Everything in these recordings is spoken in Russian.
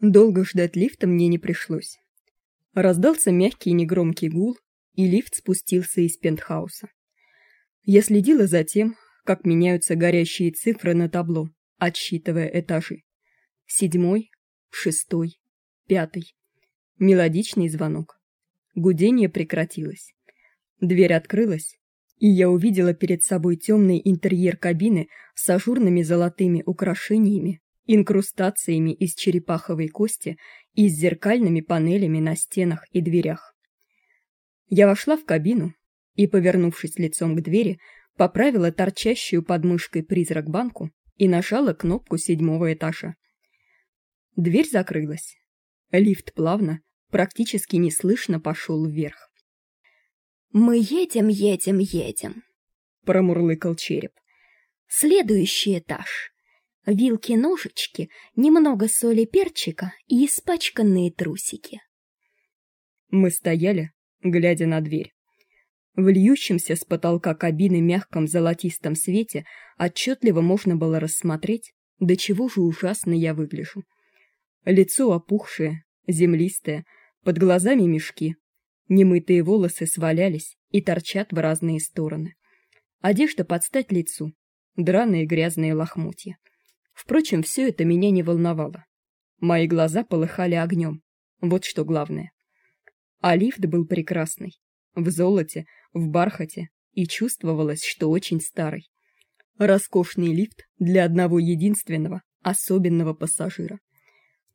Долго ждать лифта мне не пришлось. Раздался мягкий негромкий гул, и лифт спустился из пентхауса. Я следила за тем, как меняются горящие цифры на табло, отсчитывая этажи. Седьмой, шестой, пятый. Мелодичный звонок. Гудение прекратилось. Дверь открылась, и я увидела перед собой темный интерьер кабины с ажурными золотыми украшениями, инкрустациями из черепаховой кости и с зеркальными панелями на стенах и дверях. Я вошла в кабину и, повернувшись лицом к двери, поправила торчащую под мышкой призрак банку и нажала кнопку седьмого этажа. Дверь закрылась. Лифт плавно, практически неслышно пошел вверх. Мы едем, едем, едем, промурлыкал череп. Следующий этаж. Вилки-ножички, немного соли перчика и испачканные трусики. Мы стояли, глядя на дверь. В льющемся с потолка кабины мягком золотистом свете отчетливо можно было рассмотреть, до чего же ужасно я выгляжу. Лицо опухшее, землистое, под глазами мешки, Немытые волосы свалялись и торчат в разные стороны. Одежда под стать лицу, драные грязные лохмотья. Впрочем, все это меня не волновало. Мои глаза полыхали огнем. Вот что главное. А лифт был прекрасный, в золоте, в бархате, и чувствовалось, что очень старый. Роскошный лифт для одного единственного, особенного пассажира.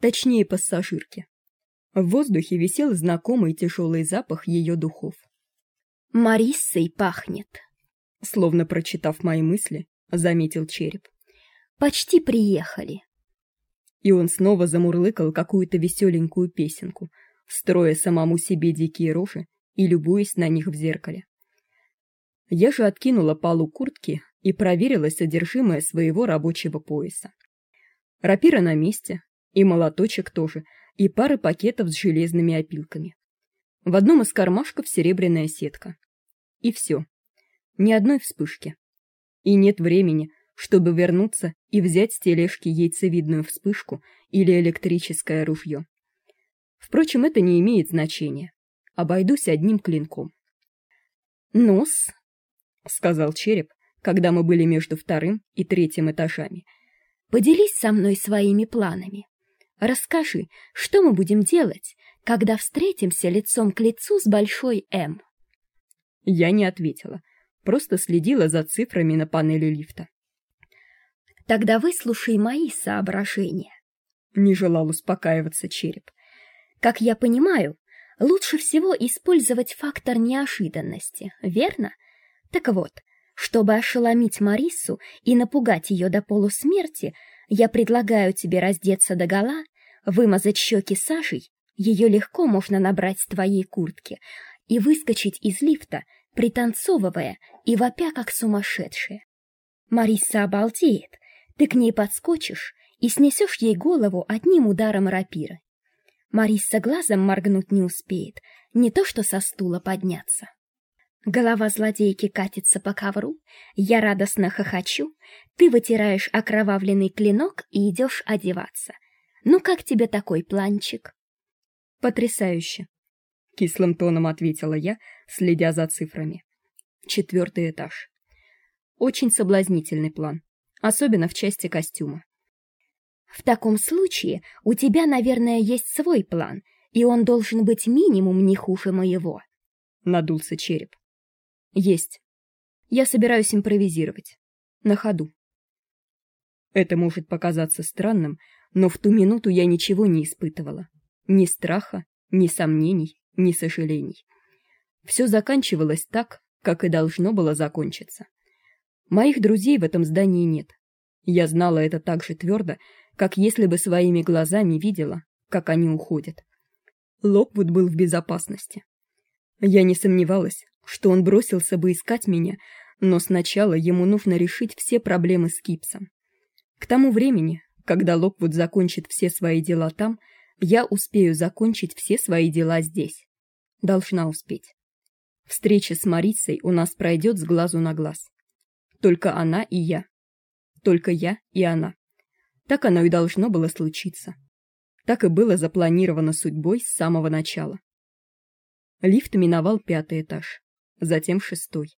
Точнее, пассажирки. В воздухе висел знакомый тяжелый запах ее духов. Мариссой пахнет, словно прочитав мои мысли, заметил череп. Почти приехали. И он снова замурлыкал какую-то веселенькую песенку, строя самому себе дикие рожи и любуясь на них в зеркале. Я же откинула полу куртки и проверила содержимое своего рабочего пояса. Рапира на месте, и молоточек тоже, и пары пакетов с железными опилками. В одном из кармашков серебряная сетка. И все. Ни одной вспышки. И нет времени, чтобы вернуться и взять с тележки яйцевидную вспышку или электрическое ружье. Впрочем, это не имеет значения. Обойдусь одним клинком. «Нос», — сказал череп, когда мы были между вторым и третьим этажами, — «поделись со мной своими планами». Расскажи, что мы будем делать, когда встретимся лицом к лицу с большой М? Я не ответила, просто следила за цифрами на панели лифта. Тогда выслушай мои соображения. Не желал успокаиваться череп. Как я понимаю, лучше всего использовать фактор неожиданности, верно? Так вот, чтобы ошеломить Марису и напугать ее до полусмерти, я предлагаю тебе раздеться догола, вымазать щеки Сашей, ее легко можно набрать с твоей куртки, и выскочить из лифта, пританцовывая и вопя как сумасшедшая. Мариса обалдеет, ты к ней подскочишь и снесешь ей голову одним ударом рапиры. Мариса глазом моргнуть не успеет, не то что со стула подняться. Голова злодейки катится по ковру, я радостно хохочу, ты вытираешь окровавленный клинок и идешь одеваться. Ну как тебе такой планчик? Потрясающе, кислым тоном ответила я, следя за цифрами. Четвертый этаж. Очень соблазнительный план, особенно в части костюма. В таком случае у тебя, наверное, есть свой план, и он должен быть минимум не хуже моего. Надулся череп. Есть. Я собираюсь импровизировать. На ходу. Это может показаться странным, но в ту минуту я ничего не испытывала. Ни страха, ни сомнений, ни сожалений. Все заканчивалось так, как и должно было закончиться. Моих друзей в этом здании нет. Я знала это так же твердо, как если бы своими глазами видела, как они уходят. Локвуд был в безопасности. Я не сомневалась, что он бросился бы искать меня, но сначала ему нужно решить все проблемы с Кипсом. К тому времени, когда Локвуд закончит все свои дела там, я успею закончить все свои дела здесь. Должна успеть. Встреча с Марицей у нас пройдет с глазу на глаз. Только она и я. Только я и она. Так оно и должно было случиться. так и было запланировано судьбой с самого начала. Лифт миновал пятый этаж, затем шестой.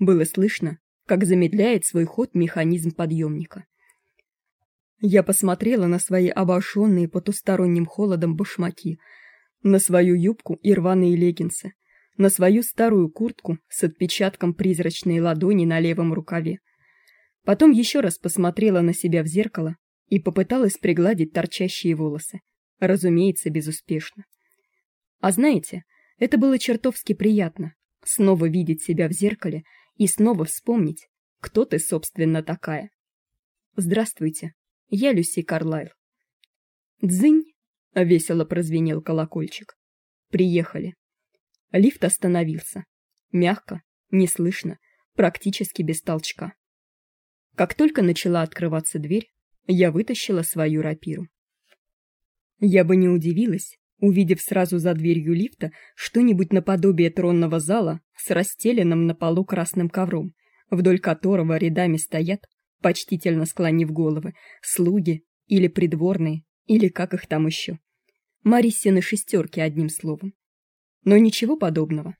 Было слышно, как замедляет свой ход механизм подъемника. Я посмотрела на свои обожженные потусторонним холодом башмаки, на свою юбку и рваные леггинсы, на свою старую куртку с отпечатком призрачной ладони на левом рукаве. Потом еще раз посмотрела на себя в зеркало и попыталась пригладить торчащие волосы. Разумеется, безуспешно. А знаете, это было чертовски приятно снова видеть себя в зеркале и снова вспомнить, кто ты, собственно, такая. Здравствуйте. Я Люси Карлайл. Дзынь, весело прозвенел колокольчик. Приехали. Лифт остановился. Мягко, неслышно, практически без толчка. Как только начала открываться дверь, я вытащила свою рапиру. Я бы не удивилась, увидев сразу за дверью лифта что-нибудь наподобие тронного зала с расстеленным на полу красным ковром, вдоль которого рядами стоят, почтительно склонив головы, слуги или придворные, или как их там еще. Мариссины шестерки одним словом. Но ничего подобного.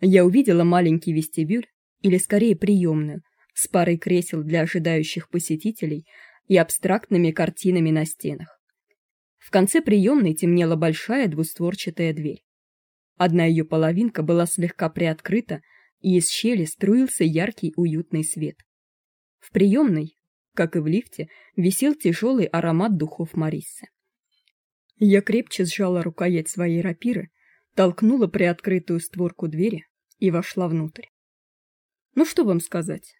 Я увидела маленький вестибюль, или скорее приемную, с парой кресел для ожидающих посетителей и абстрактными картинами на стенах. В конце приемной темнела большая двустворчатая дверь. Одна ее половинка была слегка приоткрыта, и из щели струился яркий уютный свет. В приемной, как и в лифте, висел тяжелый аромат духов Мариссы. Я крепче сжала рукоять своей рапиры, толкнула приоткрытую створку двери и вошла внутрь. Ну что вам сказать?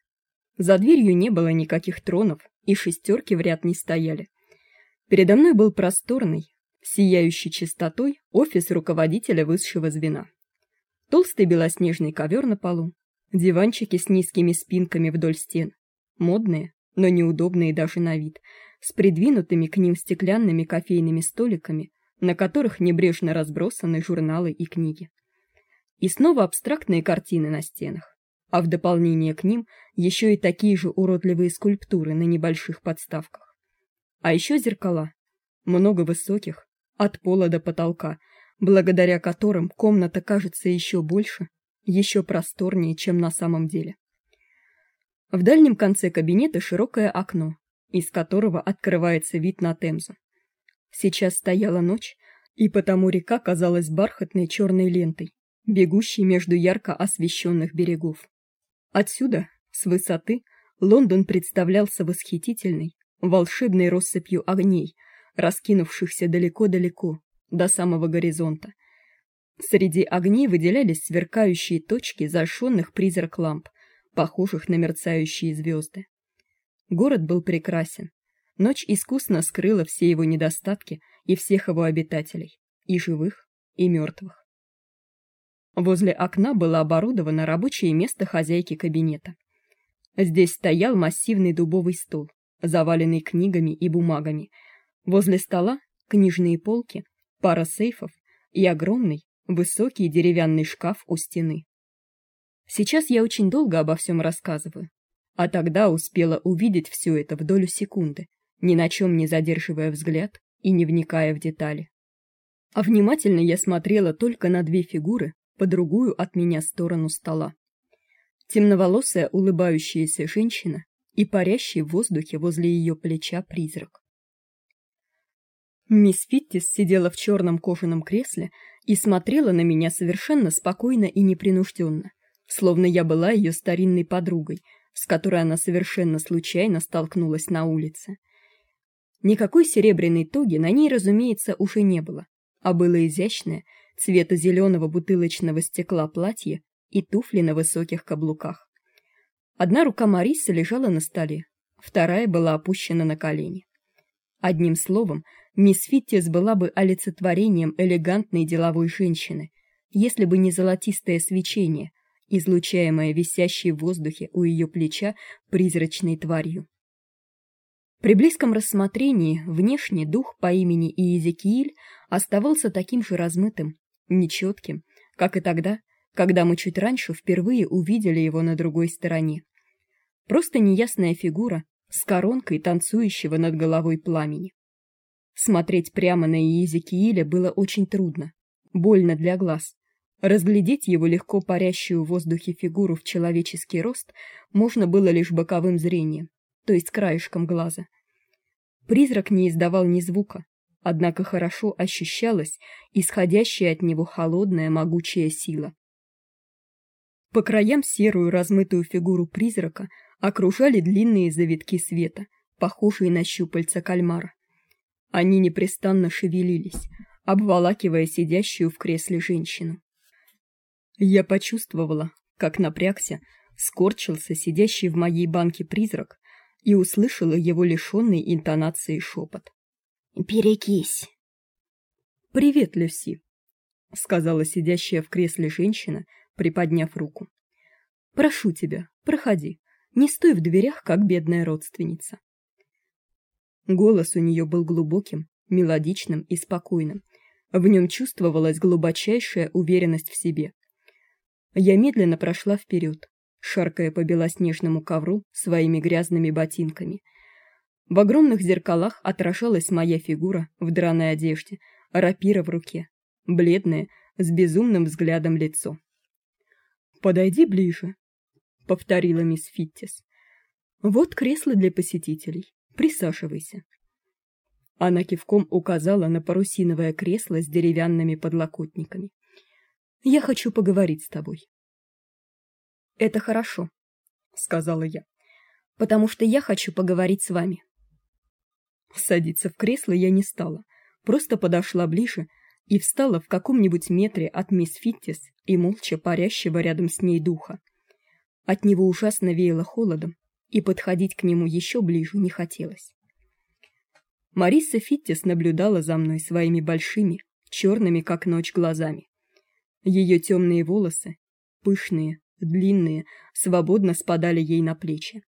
За дверью не было никаких тронов, и шестерки в ряд не стояли. Передо мной был просторный, сияющий чистотой офис руководителя высшего звена. Толстый белоснежный ковер на полу, диванчики с низкими спинками вдоль стен, модные, но неудобные даже на вид, с придвинутыми к ним стеклянными кофейными столиками, на которых небрежно разбросаны журналы и книги. И снова абстрактные картины на стенах, а в дополнение к ним еще и такие же уродливые скульптуры на небольших подставках. А еще зеркала, много высоких, от пола до потолка, благодаря которым комната кажется еще больше, еще просторнее, чем на самом деле. В дальнем конце кабинета широкое окно, из которого открывается вид на Темзу. Сейчас стояла ночь, и потому река казалась бархатной черной лентой, бегущей между ярко освещенных берегов. Отсюда, с высоты, Лондон представлялся восхитительной, волшебной россыпью огней, раскинувшихся далеко-далеко, до самого горизонта. Среди огней выделялись сверкающие точки зажженных призрак ламп, похожих на мерцающие звезды. Город был прекрасен. Ночь искусно скрыла все его недостатки и всех его обитателей, и живых, и мертвых. Возле окна было оборудовано рабочее место хозяйки кабинета. Здесь стоял массивный дубовый стол, заваленный книгами и бумагами. Возле стола книжные полки, пара сейфов и огромный, высокий деревянный шкаф у стены. Сейчас я очень долго обо всем рассказываю, а тогда успела увидеть все это в долю секунды, ни на чем не задерживая взгляд и не вникая в детали. А внимательно я смотрела только на две фигуры по другую от меня сторону стола. Темноволосая улыбающаяся женщина и парящий в воздухе возле ее плеча призрак. Мисс Фиттис сидела в черном кожаном кресле и смотрела на меня совершенно спокойно и непринужденно словно я была ее старинной подругой, с которой она совершенно случайно столкнулась на улице. Никакой серебряной тоги на ней, разумеется, уже не было, а было изящное, цвета зеленого бутылочного стекла платье и туфли на высоких каблуках. Одна рука Марисы лежала на столе, вторая была опущена на колени. Одним словом, мисс Фиттис была бы олицетворением элегантной деловой женщины, если бы не золотистое свечение, излучаемое висящей в воздухе у ее плеча призрачной тварью. При близком рассмотрении внешний дух по имени Иезекииль оставался таким же размытым, нечетким, как и тогда, когда мы чуть раньше впервые увидели его на другой стороне. Просто неясная фигура с коронкой танцующего над головой пламени. Смотреть прямо на Иезекииля было очень трудно, больно для глаз. Разглядеть его легко парящую в воздухе фигуру в человеческий рост можно было лишь боковым зрением, то есть краешком глаза. Призрак не издавал ни звука, однако хорошо ощущалась исходящая от него холодная могучая сила. По краям серую размытую фигуру призрака окружали длинные завитки света, похожие на щупальца кальмара. Они непрестанно шевелились, обволакивая сидящую в кресле женщину. Я почувствовала, как напрягся, скорчился сидящий в моей банке призрак и услышала его лишенный интонации шепот. «Берегись!» «Привет, Люси!» — сказала сидящая в кресле женщина, приподняв руку. «Прошу тебя, проходи, не стой в дверях, как бедная родственница». Голос у нее был глубоким, мелодичным и спокойным. В нем чувствовалась глубочайшая уверенность в себе — я медленно прошла вперед, шаркая по белоснежному ковру своими грязными ботинками. В огромных зеркалах отражалась моя фигура в драной одежде, рапира в руке, бледное, с безумным взглядом лицо. «Подойди ближе», — повторила мисс Фиттис. «Вот кресло для посетителей. Присаживайся». Она кивком указала на парусиновое кресло с деревянными подлокотниками. Я хочу поговорить с тобой. Это хорошо, сказала я. Потому что я хочу поговорить с вами. Садиться в кресло я не стала, просто подошла ближе и встала в каком-нибудь метре от мисс Фиттис и молча парящего рядом с ней духа. От него ужасно веяло холодом, и подходить к нему еще ближе не хотелось. Мариса Фиттис наблюдала за мной своими большими, черными как ночь глазами. Ее темные волосы, пышные, длинные, свободно спадали ей на плечи.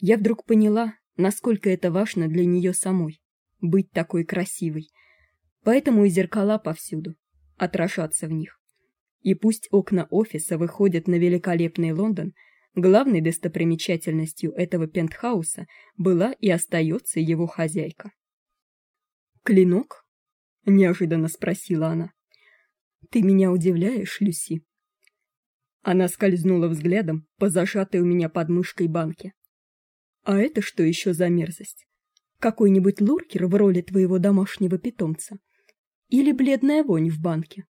Я вдруг поняла, насколько это важно для нее самой быть такой красивой. Поэтому и зеркала повсюду, отражаться в них. И пусть окна офиса выходят на великолепный Лондон, главной достопримечательностью этого пентхауса была и остается его хозяйка. Клинок? неожиданно спросила она. Ты меня удивляешь, Люси. Она скользнула взглядом по зажатой у меня под мышкой банке. А это что еще за мерзость? Какой-нибудь луркер в роли твоего домашнего питомца? Или бледная вонь в банке?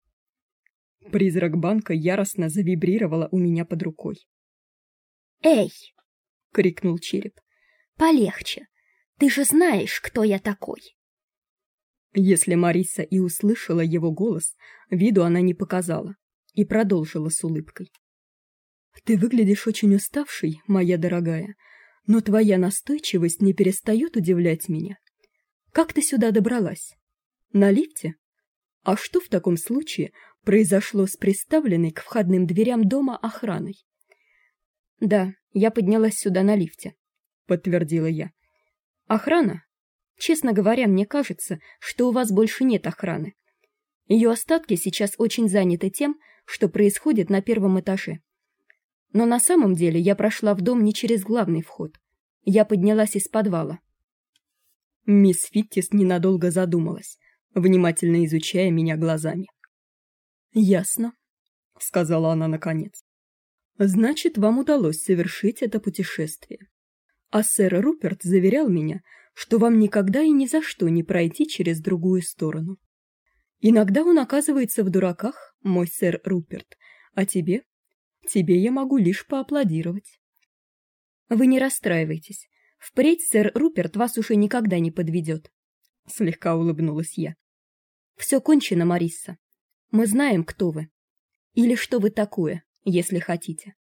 Призрак банка яростно завибрировала у меня под рукой. «Эй!» — крикнул череп. «Полегче! Ты же знаешь, кто я такой!» Если Мариса и услышала его голос, виду она не показала и продолжила с улыбкой. Ты выглядишь очень уставшей, моя дорогая, но твоя настойчивость не перестает удивлять меня. Как ты сюда добралась? На лифте? А что в таком случае произошло с приставленной к входным дверям дома охраной? Да, я поднялась сюда на лифте, подтвердила я. Охрана, Честно говоря, мне кажется, что у вас больше нет охраны. Ее остатки сейчас очень заняты тем, что происходит на первом этаже. Но на самом деле я прошла в дом не через главный вход. Я поднялась из подвала. Мисс Фиттис ненадолго задумалась, внимательно изучая меня глазами. «Ясно», — сказала она наконец. «Значит, вам удалось совершить это путешествие. А сэр Руперт заверял меня, что вам никогда и ни за что не пройти через другую сторону. Иногда он оказывается в дураках, мой сэр Руперт, а тебе? Тебе я могу лишь поаплодировать. Вы не расстраивайтесь. Впредь сэр Руперт вас уже никогда не подведет. Слегка улыбнулась я. Все кончено, Марисса. Мы знаем, кто вы. Или что вы такое, если хотите.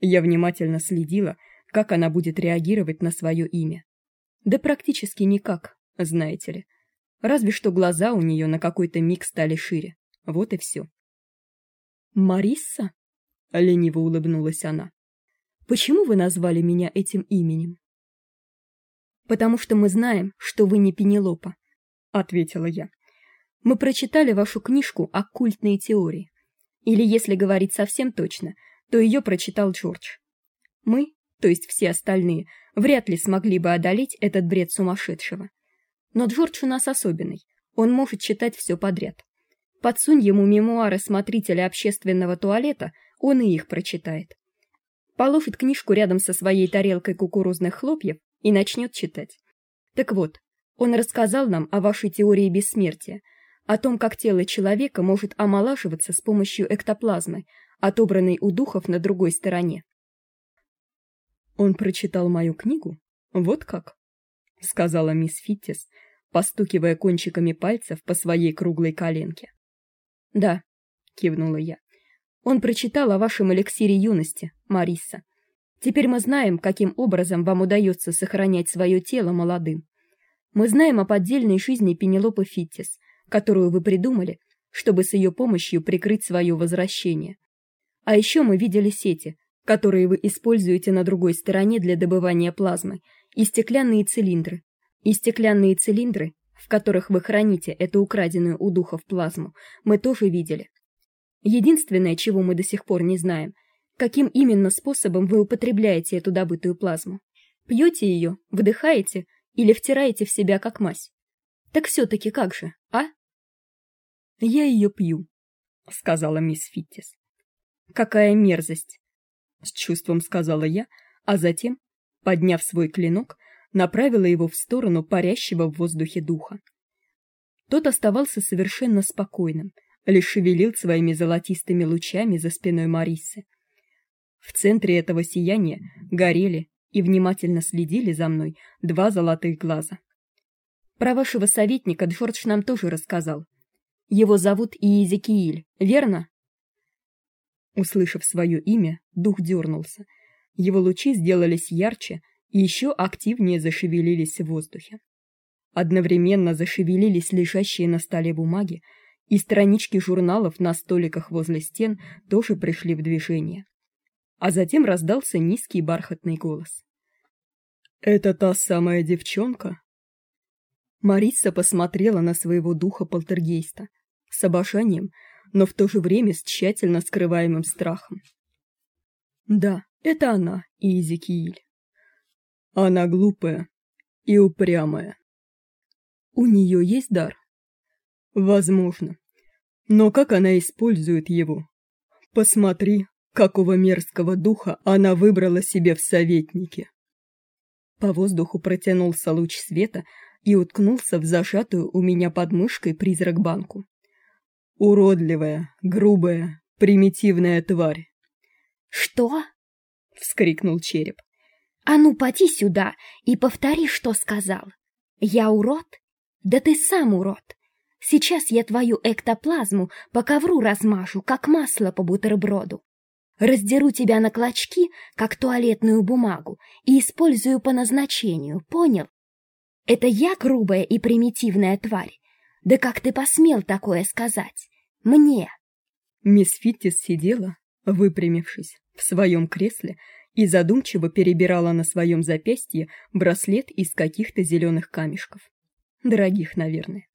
Я внимательно следила, как она будет реагировать на свое имя. Да практически никак, знаете ли. Разве что глаза у нее на какой-то миг стали шире. Вот и все. Марисса? Лениво улыбнулась она. Почему вы назвали меня этим именем? Потому что мы знаем, что вы не Пенелопа, ответила я. Мы прочитали вашу книжку Оккультные теории. Или, если говорить совсем точно, то ее прочитал Джордж. Мы, то есть все остальные, вряд ли смогли бы одолеть этот бред сумасшедшего. Но Джордж у нас особенный. Он может читать все подряд. Подсунь ему мемуары смотрителя общественного туалета, он и их прочитает. Положит книжку рядом со своей тарелкой кукурузных хлопьев и начнет читать. Так вот, он рассказал нам о вашей теории бессмертия, о том, как тело человека может омолаживаться с помощью эктоплазмы, отобранной у духов на другой стороне. Он прочитал мою книгу? Вот как, сказала мисс Фиттис, постукивая кончиками пальцев по своей круглой коленке. Да, кивнула я. Он прочитал о вашем эликсире юности, Мариса. Теперь мы знаем, каким образом вам удается сохранять свое тело молодым. Мы знаем о поддельной жизни Пенелопы Фиттис, которую вы придумали, чтобы с ее помощью прикрыть свое возвращение. А еще мы видели сети, которые вы используете на другой стороне для добывания плазмы, и стеклянные цилиндры. И стеклянные цилиндры, в которых вы храните эту украденную у духов плазму, мы тоже видели. Единственное, чего мы до сих пор не знаем, каким именно способом вы употребляете эту добытую плазму. Пьете ее, вдыхаете или втираете в себя как мазь. Так все таки как же, а? Я ее пью, сказала мисс Фиттис. Какая мерзость, с чувством сказала я, а затем, подняв свой клинок, направила его в сторону парящего в воздухе духа. Тот оставался совершенно спокойным, лишь шевелил своими золотистыми лучами за спиной Марисы. В центре этого сияния горели и внимательно следили за мной два золотых глаза. Про вашего советника Джордж нам тоже рассказал. Его зовут Иезекииль, верно? Услышав свое имя, дух дернулся. Его лучи сделались ярче и еще активнее зашевелились в воздухе. Одновременно зашевелились лежащие на столе бумаги, и странички журналов на столиках возле стен тоже пришли в движение. А затем раздался низкий бархатный голос. Это та самая девчонка. Мариса посмотрела на своего духа полтергейста с обожанием, но в то же время с тщательно скрываемым страхом. Да, это она, Изекииль. Она глупая и упрямая. У нее есть дар. Возможно. Но как она использует его? Посмотри, какого мерзкого духа она выбрала себе в советники. По воздуху протянулся луч света и уткнулся в зажатую у меня под мышкой призрак-банку. Уродливая, грубая, примитивная тварь. Что? вскрикнул череп. А ну поди сюда и повтори, что сказал. Я урод? Да ты сам урод. Сейчас я твою эктоплазму по ковру размажу, как масло по бутерброду. Раздеру тебя на клочки, как туалетную бумагу, и использую по назначению, понял? Это я грубая и примитивная тварь, да как ты посмел такое сказать? Мне!» Мисс Фиттис сидела, выпрямившись, в своем кресле и задумчиво перебирала на своем запястье браслет из каких-то зеленых камешков. Дорогих, наверное.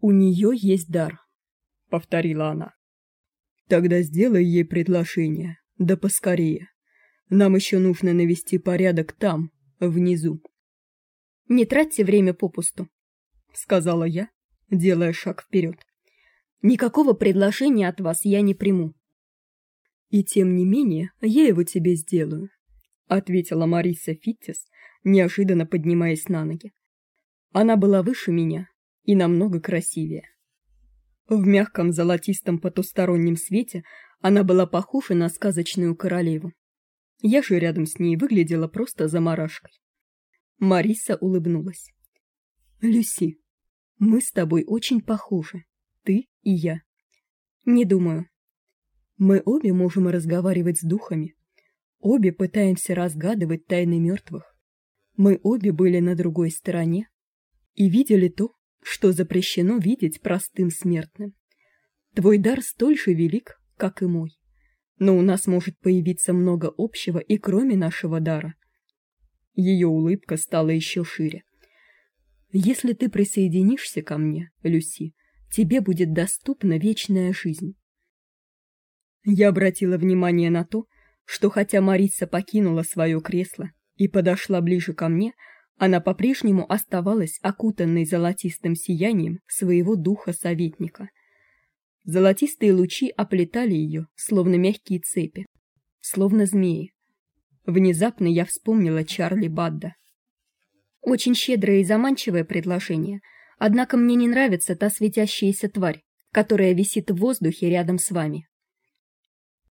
«У нее есть дар», — повторила она. «Тогда сделай ей предложение, да поскорее. Нам еще нужно навести порядок там, внизу». «Не тратьте время попусту», — сказала я, делая шаг вперед. Никакого предложения от вас я не приму. И тем не менее, я его тебе сделаю, ответила Мариса Фиттис, неожиданно поднимаясь на ноги. Она была выше меня и намного красивее. В мягком золотистом потустороннем свете она была похожа на сказочную королеву. Я же рядом с ней выглядела просто заморашкой. Мариса улыбнулась. Люси, мы с тобой очень похожи, ты и я. Не думаю. Мы обе можем разговаривать с духами. Обе пытаемся разгадывать тайны мертвых. Мы обе были на другой стороне и видели то, что запрещено видеть простым смертным. Твой дар столь же велик, как и мой. Но у нас может появиться много общего и кроме нашего дара. Ее улыбка стала еще шире. Если ты присоединишься ко мне, Люси, тебе будет доступна вечная жизнь. Я обратила внимание на то, что хотя Мариса покинула свое кресло и подошла ближе ко мне, она по-прежнему оставалась окутанной золотистым сиянием своего духа советника. Золотистые лучи оплетали ее, словно мягкие цепи, словно змеи. Внезапно я вспомнила Чарли Бадда. Очень щедрое и заманчивое предложение, однако мне не нравится та светящаяся тварь, которая висит в воздухе рядом с вами.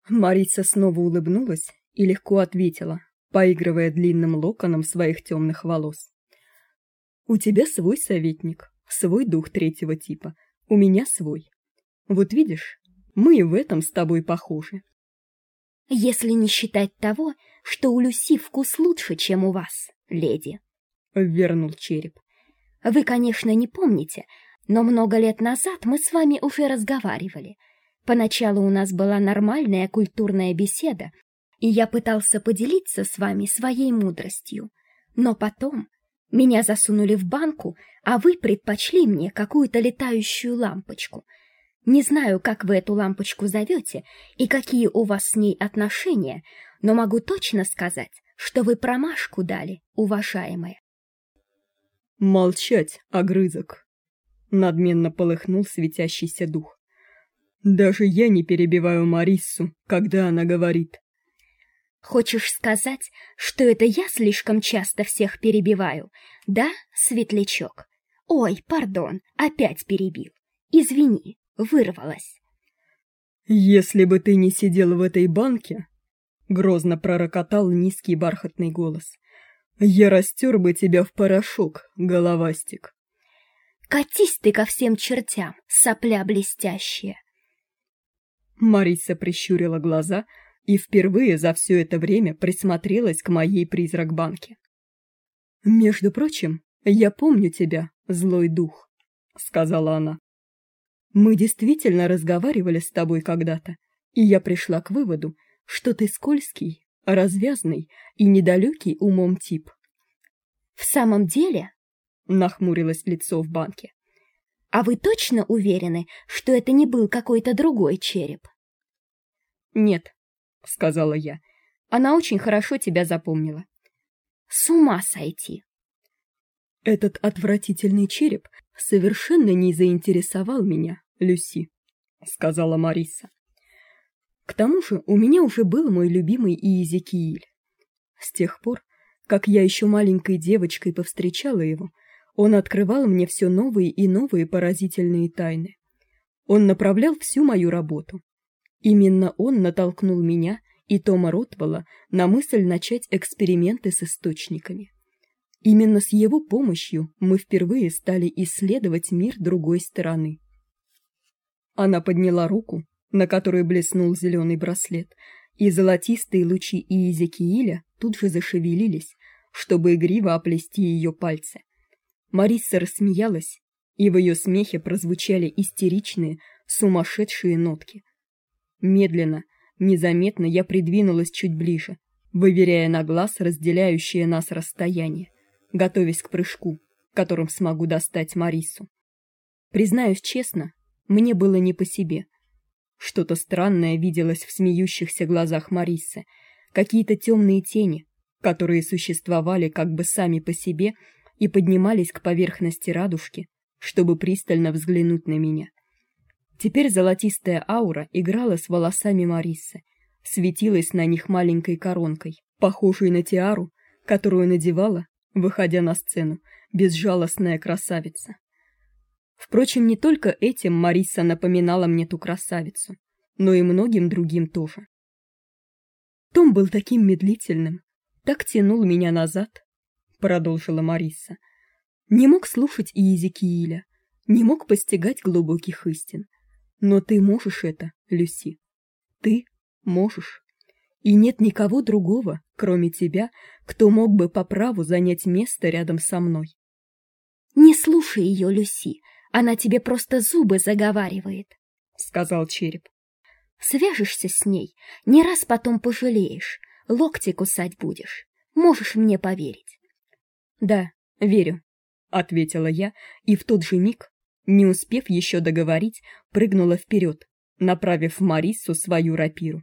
Мариса снова улыбнулась и легко ответила, поигрывая длинным локоном своих темных волос. У тебя свой советник, свой дух третьего типа, у меня свой. Вот видишь, мы и в этом с тобой похожи. Если не считать того, что у Люси вкус лучше, чем у вас, леди, вернул череп. Вы, конечно, не помните, но много лет назад мы с вами уже разговаривали. Поначалу у нас была нормальная культурная беседа, и я пытался поделиться с вами своей мудростью. Но потом меня засунули в банку, а вы предпочли мне какую-то летающую лампочку. Не знаю, как вы эту лампочку зовете и какие у вас с ней отношения, но могу точно сказать, что вы промашку дали, уважаемая. Молчать, огрызок. Надменно полыхнул светящийся дух. Даже я не перебиваю Мариссу, когда она говорит. Хочешь сказать, что это я слишком часто всех перебиваю? Да, светлячок? Ой, пардон, опять перебил. Извини, вырвалась. Если бы ты не сидел в этой банке, грозно пророкотал низкий бархатный голос. Я растер бы тебя в порошок, головастик. Катись ты ко всем чертям, сопля блестящая. Мариса прищурила глаза, и впервые за все это время присмотрелась к моей призрак-банке. «Между прочим, я помню тебя, злой дух», — сказала она. «Мы действительно разговаривали с тобой когда-то, и я пришла к выводу, что ты скользкий, развязный и недалекий умом тип». «В самом деле?» — нахмурилось лицо в банке. «А вы точно уверены, что это не был какой-то другой череп?» «Нет, — сказала я. «Она очень хорошо тебя запомнила». «С ума сойти!» «Этот отвратительный череп совершенно не заинтересовал меня, Люси», — сказала Мариса. «К тому же у меня уже был мой любимый Иезекииль. С тех пор, как я еще маленькой девочкой повстречала его, он открывал мне все новые и новые поразительные тайны. Он направлял всю мою работу, Именно он натолкнул меня и Тома Ротвелла на мысль начать эксперименты с источниками. Именно с его помощью мы впервые стали исследовать мир другой стороны. Она подняла руку, на которой блеснул зеленый браслет, и золотистые лучи Иезекииля тут же зашевелились, чтобы игриво оплести ее пальцы. Мариса рассмеялась, и в ее смехе прозвучали истеричные, сумасшедшие нотки – Медленно, незаметно я придвинулась чуть ближе, выверяя на глаз разделяющее нас расстояние, готовясь к прыжку, которым смогу достать Марису. Признаюсь честно, мне было не по себе. Что-то странное виделось в смеющихся глазах Марисы, какие-то темные тени, которые существовали как бы сами по себе и поднимались к поверхности радужки, чтобы пристально взглянуть на меня. Теперь золотистая аура играла с волосами Марисы, светилась на них маленькой коронкой, похожей на тиару, которую надевала, выходя на сцену, безжалостная красавица. Впрочем, не только этим Мариса напоминала мне ту красавицу, но и многим другим тоже. Том был таким медлительным, так тянул меня назад, продолжила Мариса. Не мог слушать и Иезекииля, не мог постигать глубоких истин. Но ты можешь это, Люси. Ты можешь. И нет никого другого, кроме тебя, кто мог бы по праву занять место рядом со мной. Не слушай ее, Люси. Она тебе просто зубы заговаривает, сказал череп. Свяжешься с ней, не раз потом пожалеешь, локти кусать будешь. Можешь мне поверить. Да, верю, ответила я, и в тот же миг не успев еще договорить, прыгнула вперед, направив в Марису свою рапиру.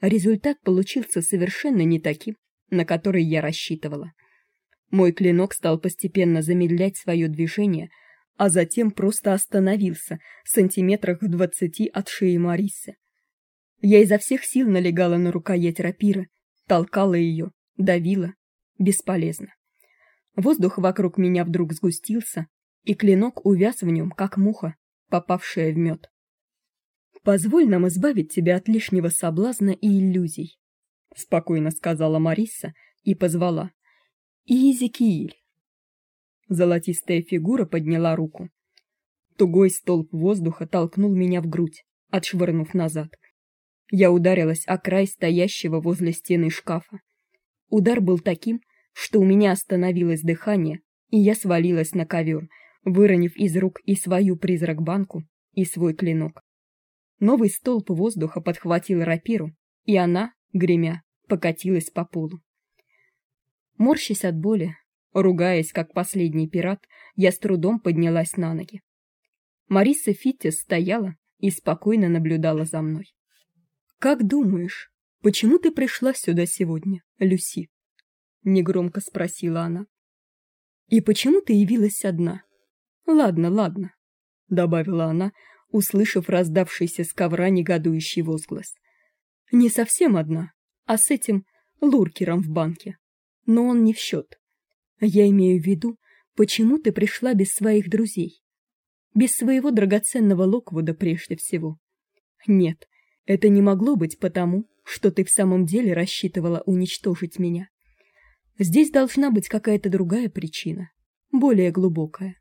Результат получился совершенно не таким, на который я рассчитывала. Мой клинок стал постепенно замедлять свое движение, а затем просто остановился сантиметрах в двадцати от шеи Марисы. Я изо всех сил налегала на рукоять рапиры, толкала ее, давила, бесполезно. Воздух вокруг меня вдруг сгустился, и клинок увяз в нем, как муха, попавшая в мед. Позволь нам избавить тебя от лишнего соблазна и иллюзий, спокойно сказала Мариса и позвала: "Иезекииль". Золотистая фигура подняла руку. Тугой столб воздуха толкнул меня в грудь, отшвырнув назад. Я ударилась о край стоящего возле стены шкафа. Удар был таким, что у меня остановилось дыхание, и я свалилась на ковер, выронив из рук и свою призрак-банку, и свой клинок. Новый столб воздуха подхватил рапиру, и она, гремя, покатилась по полу. Морщась от боли, ругаясь как последний пират, я с трудом поднялась на ноги. Мариса Фиттис стояла и спокойно наблюдала за мной. Как думаешь, почему ты пришла сюда сегодня, Люси? негромко спросила она. И почему ты явилась одна? Ладно, ладно, добавила она, услышав раздавшийся с ковра негодующий возглас. Не совсем одна, а с этим луркером в банке. Но он не в счет. Я имею в виду, почему ты пришла без своих друзей? Без своего драгоценного Локвуда прежде всего. Нет, это не могло быть потому, что ты в самом деле рассчитывала уничтожить меня. Здесь должна быть какая-то другая причина, более глубокая.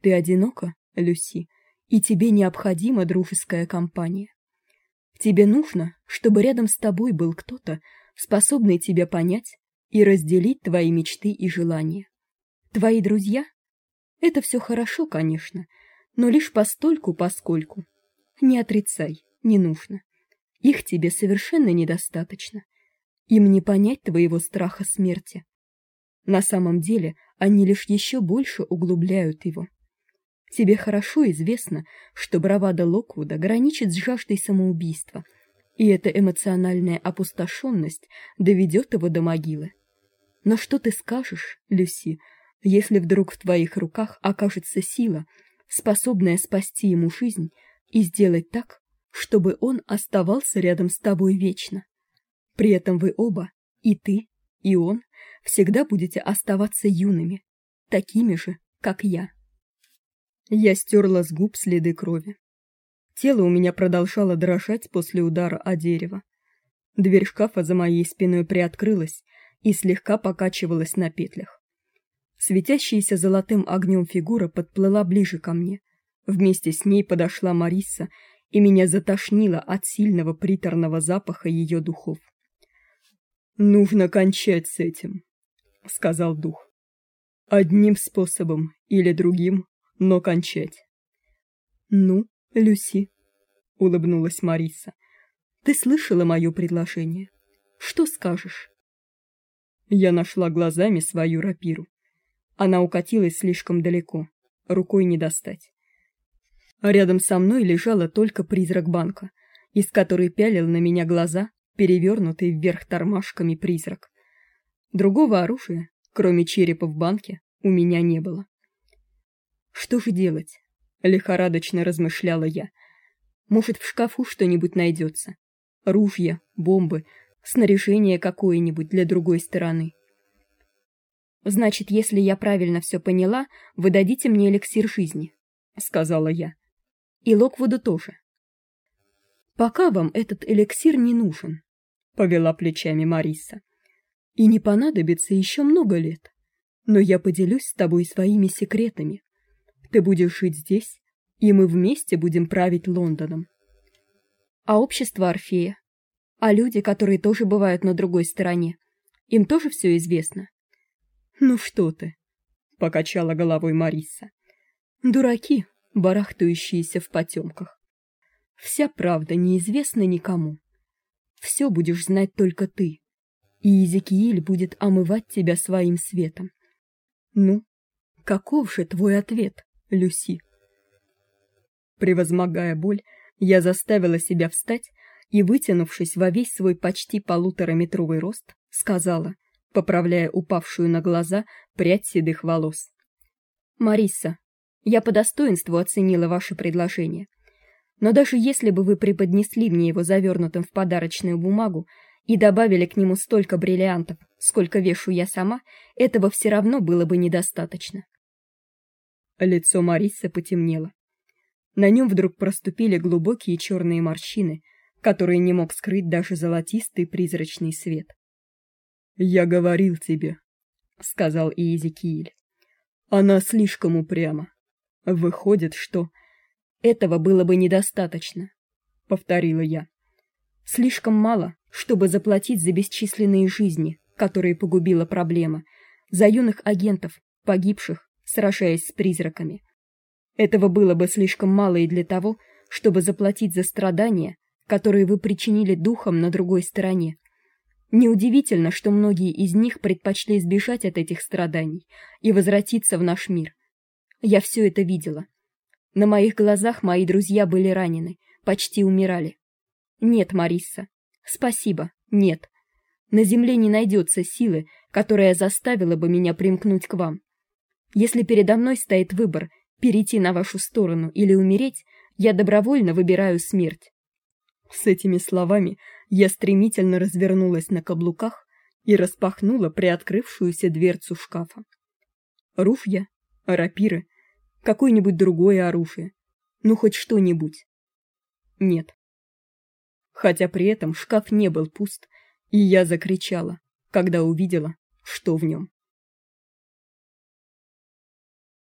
Ты одинока, Люси, и тебе необходима дружеская компания. Тебе нужно, чтобы рядом с тобой был кто-то, способный тебя понять и разделить твои мечты и желания. Твои друзья это все хорошо, конечно, но лишь постольку, поскольку. Не отрицай не нужно. Их тебе совершенно недостаточно. Им не понять твоего страха смерти. На самом деле, они лишь еще больше углубляют его. Тебе хорошо известно, что бравада Локвуда граничит с жаждой самоубийства, и эта эмоциональная опустошенность доведет его до могилы. Но что ты скажешь, Люси, если вдруг в твоих руках окажется сила, способная спасти ему жизнь и сделать так, чтобы он оставался рядом с тобой вечно. При этом вы оба, и ты, и он, всегда будете оставаться юными, такими же, как я. Я стерла с губ следы крови. Тело у меня продолжало дрожать после удара о дерево. Дверь шкафа за моей спиной приоткрылась и слегка покачивалась на петлях. Светящаяся золотым огнем фигура подплыла ближе ко мне. Вместе с ней подошла Мариса и меня затошнило от сильного приторного запаха ее духов. Нужно кончать с этим, сказал дух. Одним способом или другим, но кончать. Ну, Люси, улыбнулась Мариса. Ты слышала мое предложение? Что скажешь? Я нашла глазами свою рапиру. Она укатилась слишком далеко, рукой не достать. А рядом со мной лежала только призрак банка, из которой пялил на меня глаза перевернутый вверх тормашками призрак. Другого оружия, кроме черепа в банке, у меня не было. Что же делать? лихорадочно размышляла я. Может, в шкафу что-нибудь найдется? Ружья, бомбы, снаряжение какое-нибудь для другой стороны. Значит, если я правильно все поняла, вы дадите мне эликсир жизни, сказала я. И Локвуду тоже. Пока вам этот эликсир не нужен, повела плечами Мариса. И не понадобится еще много лет. Но я поделюсь с тобой своими секретами. Ты будешь жить здесь, и мы вместе будем править Лондоном. А общество Орфея, а люди, которые тоже бывают на другой стороне, им тоже все известно. Ну что ты? покачала головой Мариса. Дураки, барахтающиеся в потемках. Вся правда неизвестна никому. Все будешь знать только ты, и Иезекииль будет омывать тебя своим светом. Ну, каков же твой ответ, Люси? Превозмогая боль, я заставила себя встать и, вытянувшись во весь свой почти полутораметровый рост, сказала, поправляя упавшую на глаза прядь седых волос. Мариса, я по достоинству оценила ваше предложение. Но даже если бы вы преподнесли мне его завернутым в подарочную бумагу и добавили к нему столько бриллиантов, сколько вешу я сама, этого все равно было бы недостаточно. Лицо Марисы потемнело. На нем вдруг проступили глубокие черные морщины, которые не мог скрыть даже золотистый призрачный свет. Я говорил тебе, сказал Иезекииль. Она слишком упряма. Выходит, что этого было бы недостаточно, повторила я. Слишком мало, чтобы заплатить за бесчисленные жизни, которые погубила проблема, за юных агентов, погибших, сражаясь с призраками. Этого было бы слишком мало и для того, чтобы заплатить за страдания, которые вы причинили духам на другой стороне. Неудивительно, что многие из них предпочли избежать от этих страданий и возвратиться в наш мир. Я все это видела. На моих глазах мои друзья были ранены, почти умирали. Нет, Мариса. Спасибо. Нет. На земле не найдется силы, которая заставила бы меня примкнуть к вам. Если передо мной стоит выбор перейти на вашу сторону или умереть, я добровольно выбираю смерть. С этими словами я стремительно развернулась на каблуках и распахнула приоткрывшуюся дверцу шкафа. Руфья, рапиры, какое-нибудь другое оружие. Ну хоть что-нибудь. Нет. Хотя при этом шкаф не был пуст, и я закричала, когда увидела, что в нем.